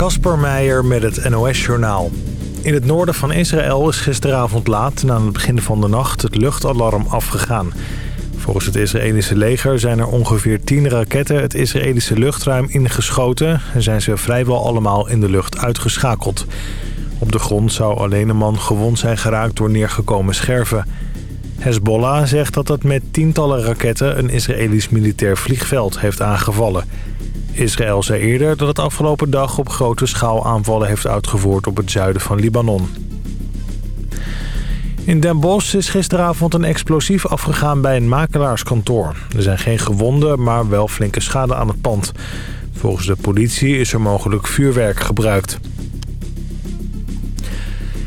Kasper Meijer met het NOS-journaal. In het noorden van Israël is gisteravond laat na het begin van de nacht het luchtalarm afgegaan. Volgens het Israëlische leger zijn er ongeveer 10 raketten het Israëlische luchtruim ingeschoten... en zijn ze vrijwel allemaal in de lucht uitgeschakeld. Op de grond zou alleen een man gewond zijn geraakt door neergekomen scherven. Hezbollah zegt dat het met tientallen raketten een Israëlisch militair vliegveld heeft aangevallen... Israël zei eerder dat het afgelopen dag op grote schaal aanvallen heeft uitgevoerd op het zuiden van Libanon. In Den Bosch is gisteravond een explosief afgegaan bij een makelaarskantoor. Er zijn geen gewonden, maar wel flinke schade aan het pand. Volgens de politie is er mogelijk vuurwerk gebruikt.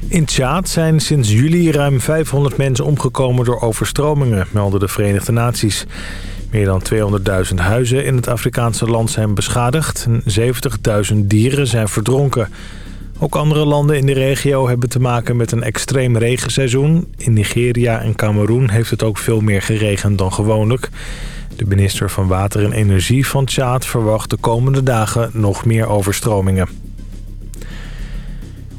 In Tjaad zijn sinds juli ruim 500 mensen omgekomen door overstromingen, melden de Verenigde Naties. Meer dan 200.000 huizen in het Afrikaanse land zijn beschadigd en 70.000 dieren zijn verdronken. Ook andere landen in de regio hebben te maken met een extreem regenseizoen. In Nigeria en Cameroen heeft het ook veel meer geregend dan gewoonlijk. De minister van Water en Energie van Tjaad verwacht de komende dagen nog meer overstromingen.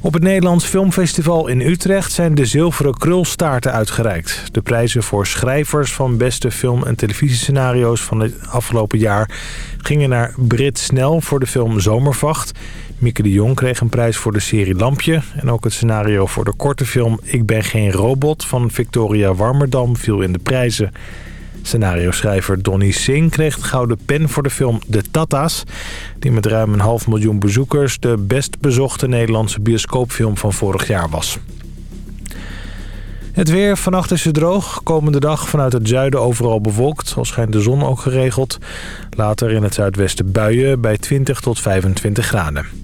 Op het Nederlands Filmfestival in Utrecht zijn de zilveren krulstaarten uitgereikt. De prijzen voor schrijvers van beste film- en televisiescenario's van het afgelopen jaar... gingen naar Brit Snel voor de film Zomervacht. Mieke de Jong kreeg een prijs voor de serie Lampje. En ook het scenario voor de korte film Ik ben geen robot van Victoria Warmerdam viel in de prijzen. Scenario-schrijver Donny Singh kreeg de gouden pen voor de film De Tata's... die met ruim een half miljoen bezoekers... de best bezochte Nederlandse bioscoopfilm van vorig jaar was. Het weer, vannacht is het droog. Komende dag vanuit het zuiden overal bewolkt. Al schijnt de zon ook geregeld. Later in het zuidwesten buien bij 20 tot 25 graden.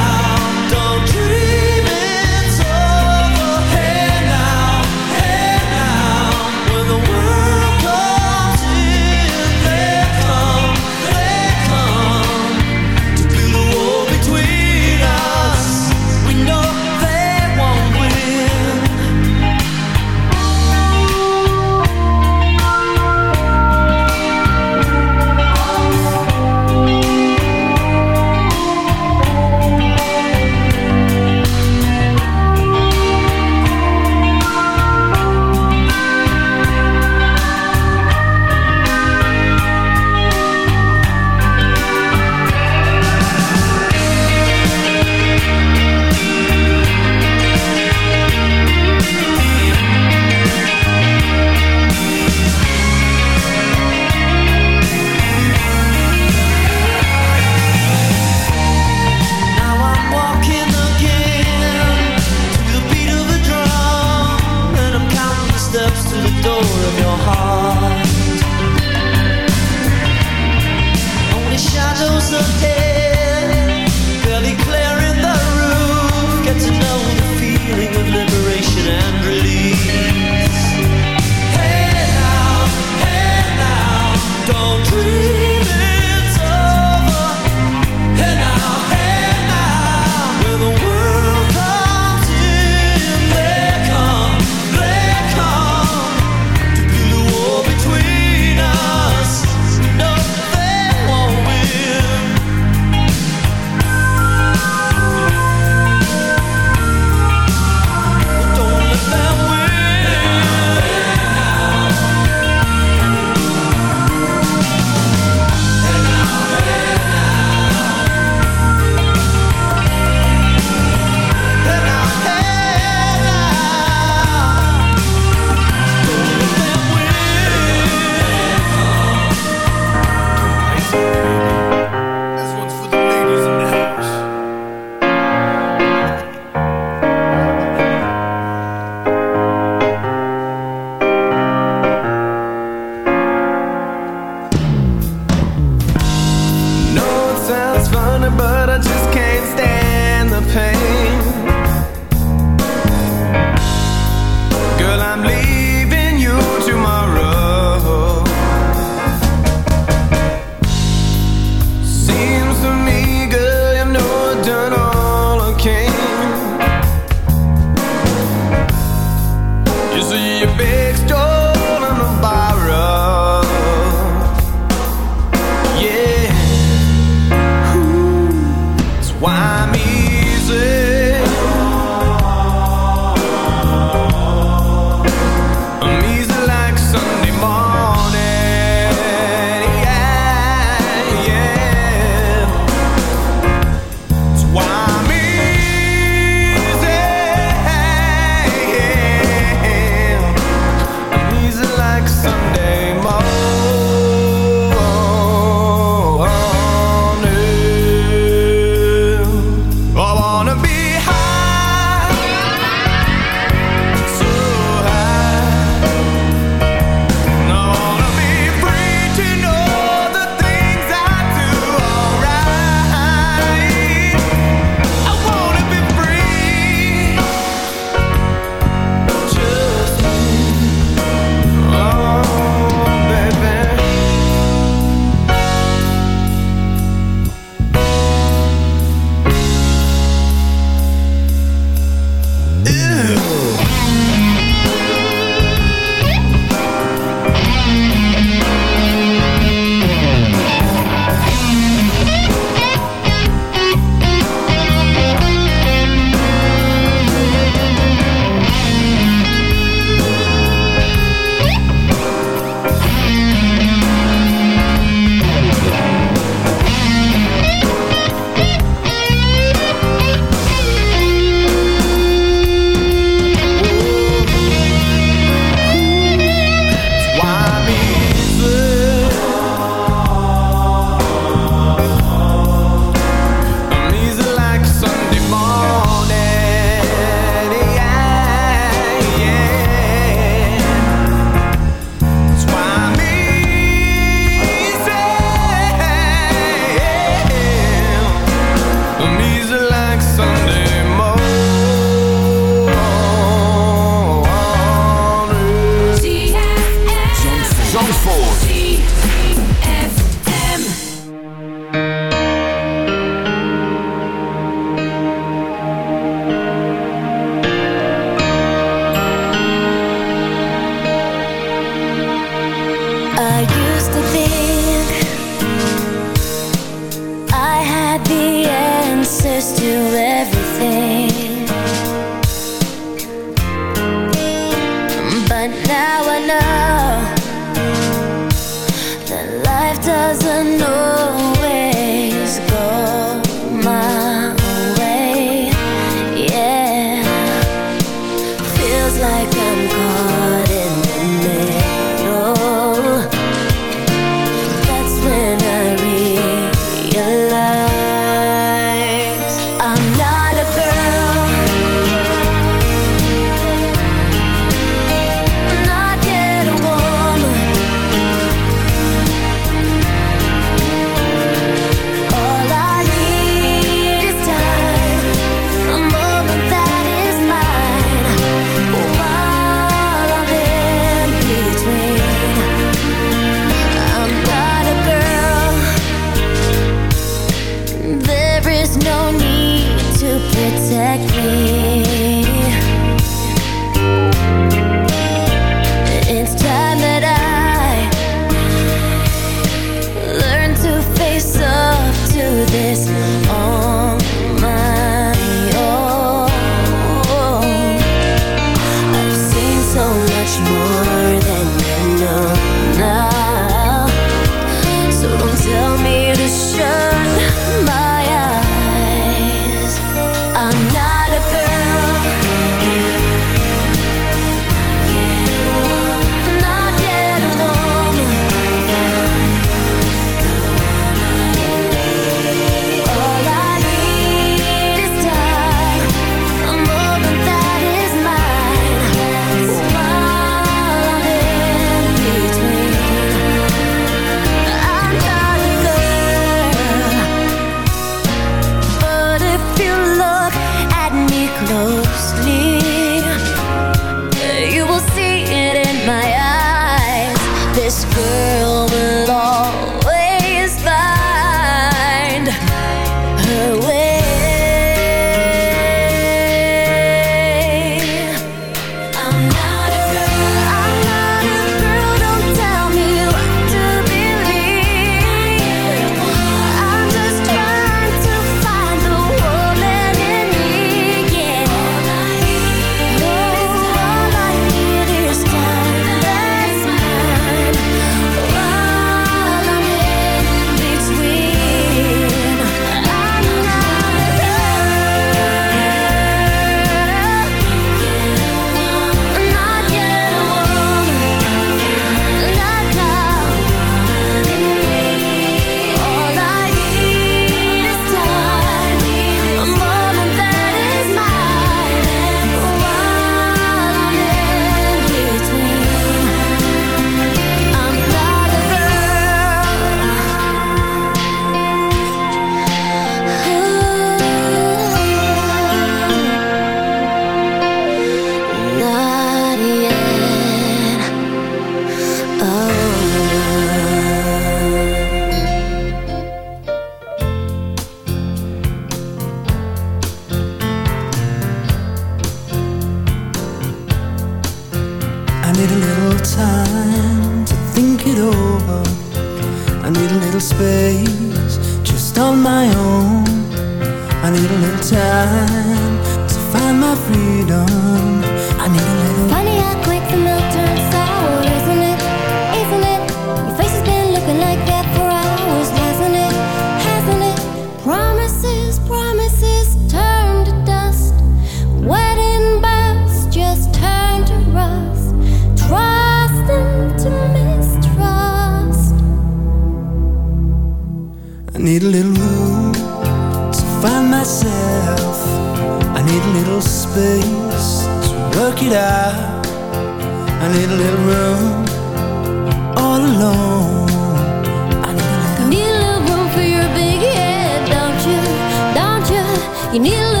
You? Need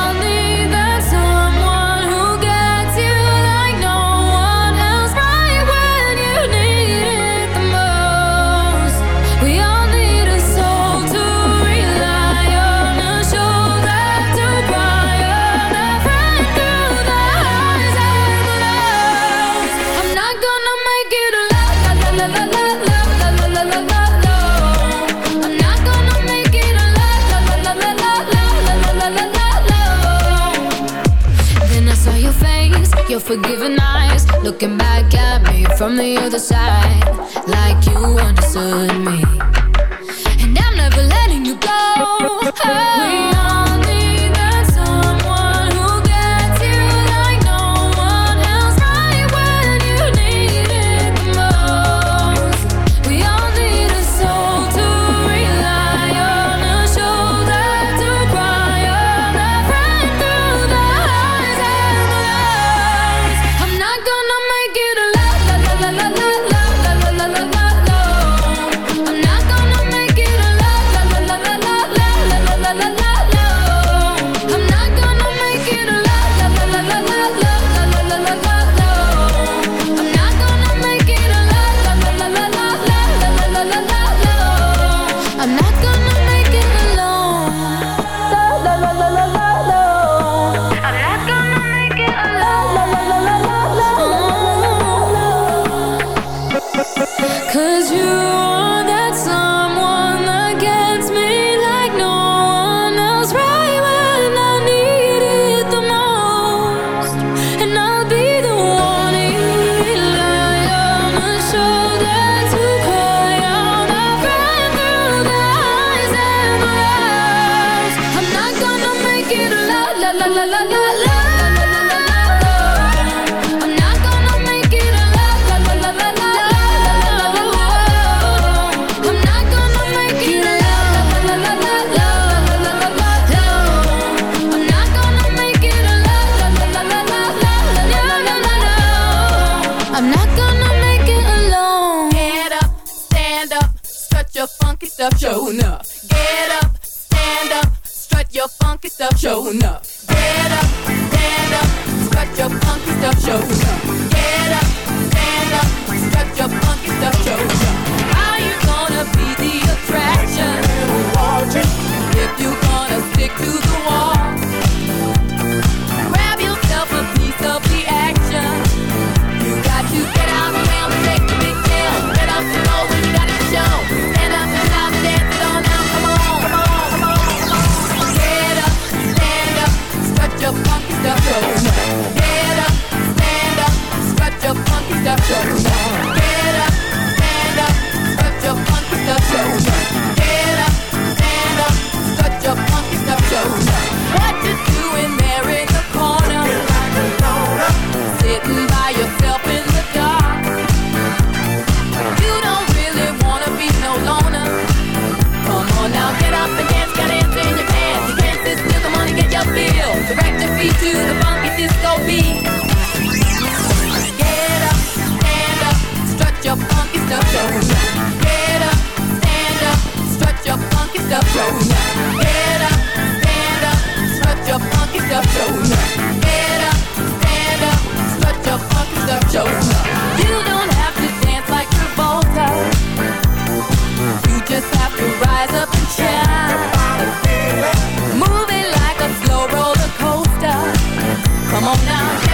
from the other side, like you understood me. And I'm never letting you go. Oh.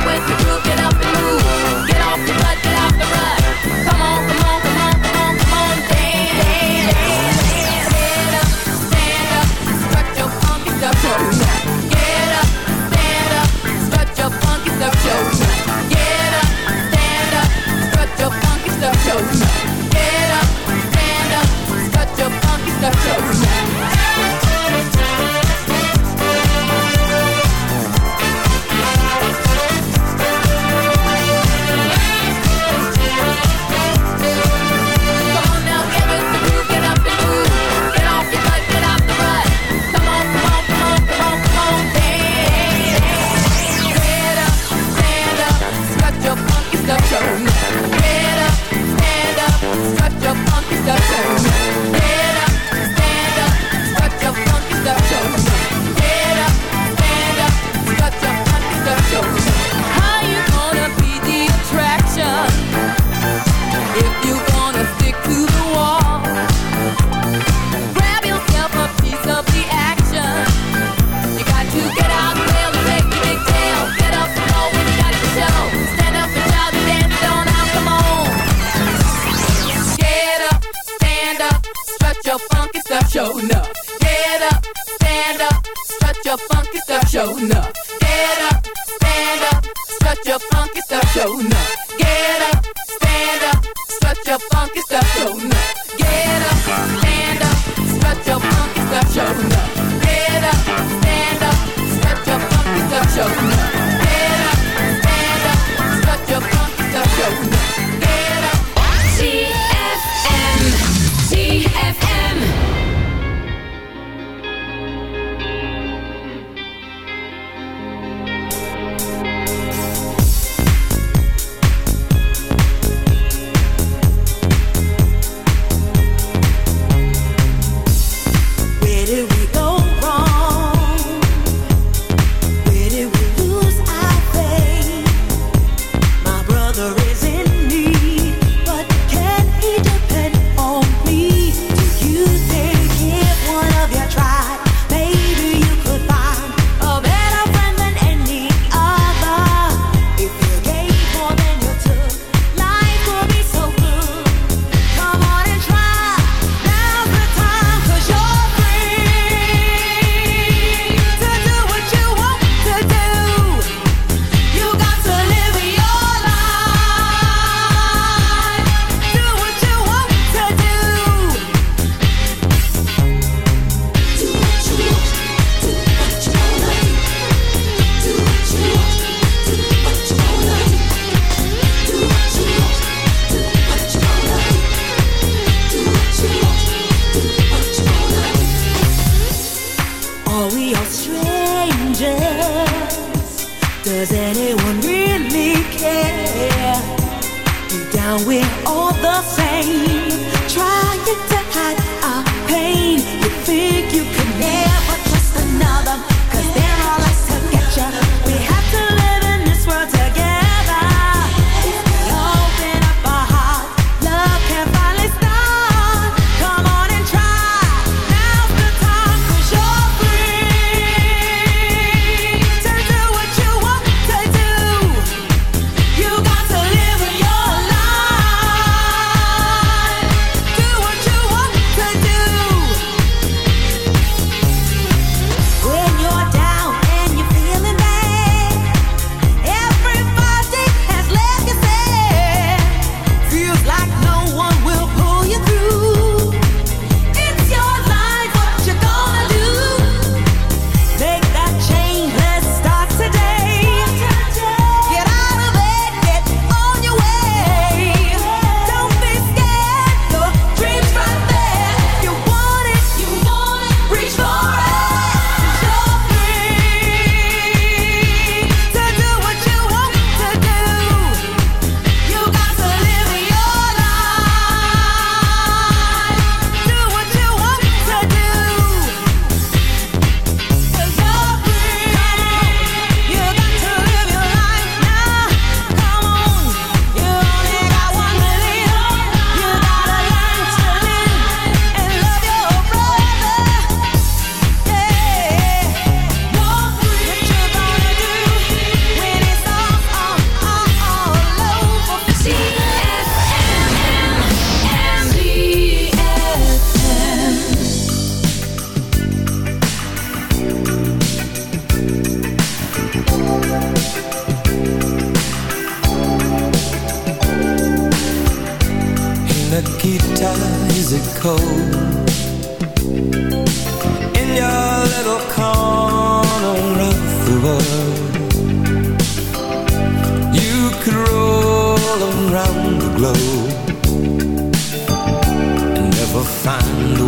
with the group.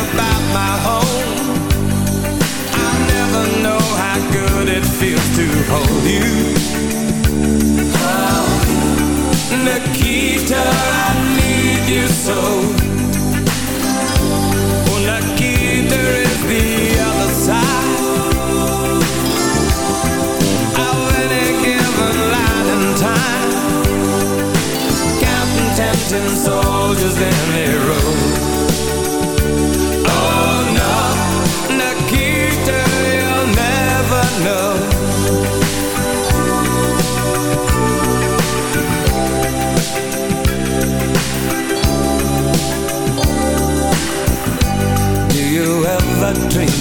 about my home. I never know how good it feels to hold you. Oh, Nikita, I need you so. Oh, Nikita is the other side. Of any given time. Counting tempting soldiers in their road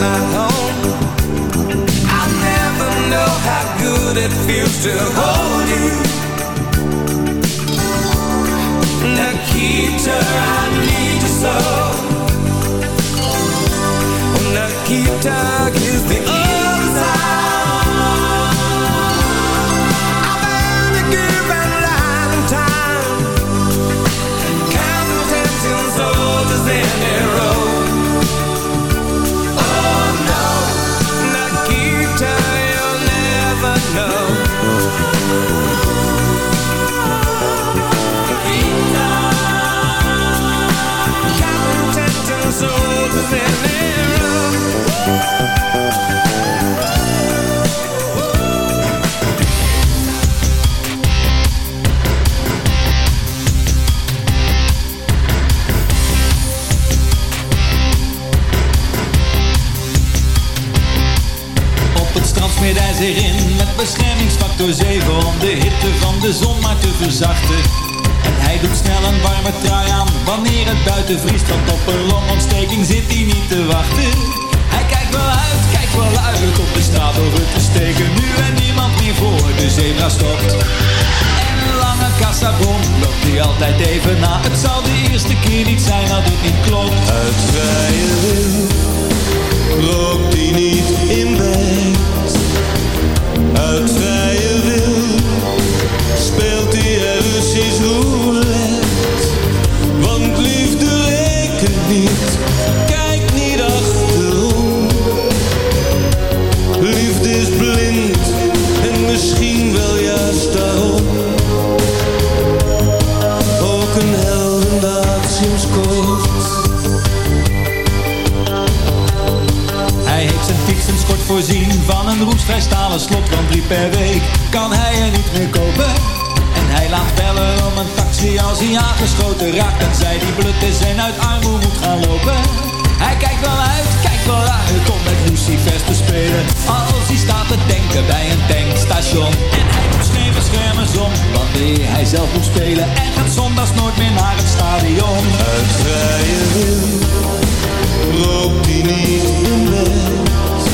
my home. I'll never know how good it feels to hold you. Nikita, I need you so Nikita, is the als hij staat te denken bij een tankstation. En hij doet geen beschermers om, wanneer hij zelf moet spelen en gaat zondags nooit meer naar het stadion. Uit vrije wil rookt hij niet in bed.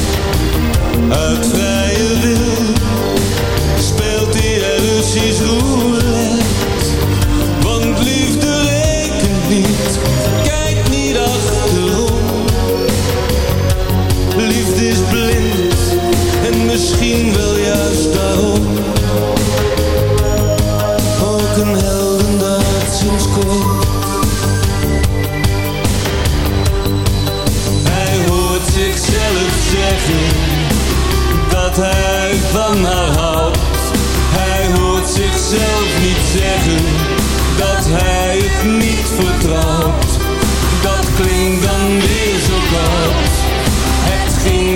Uit vrije wil speelt hij er Russisch roulette. misschien wel juist daarom. Ook een heldendaad sinds kort. Hij hoort zichzelf zeggen Dat hij van haar houdt. Hij hoort zichzelf niet zeggen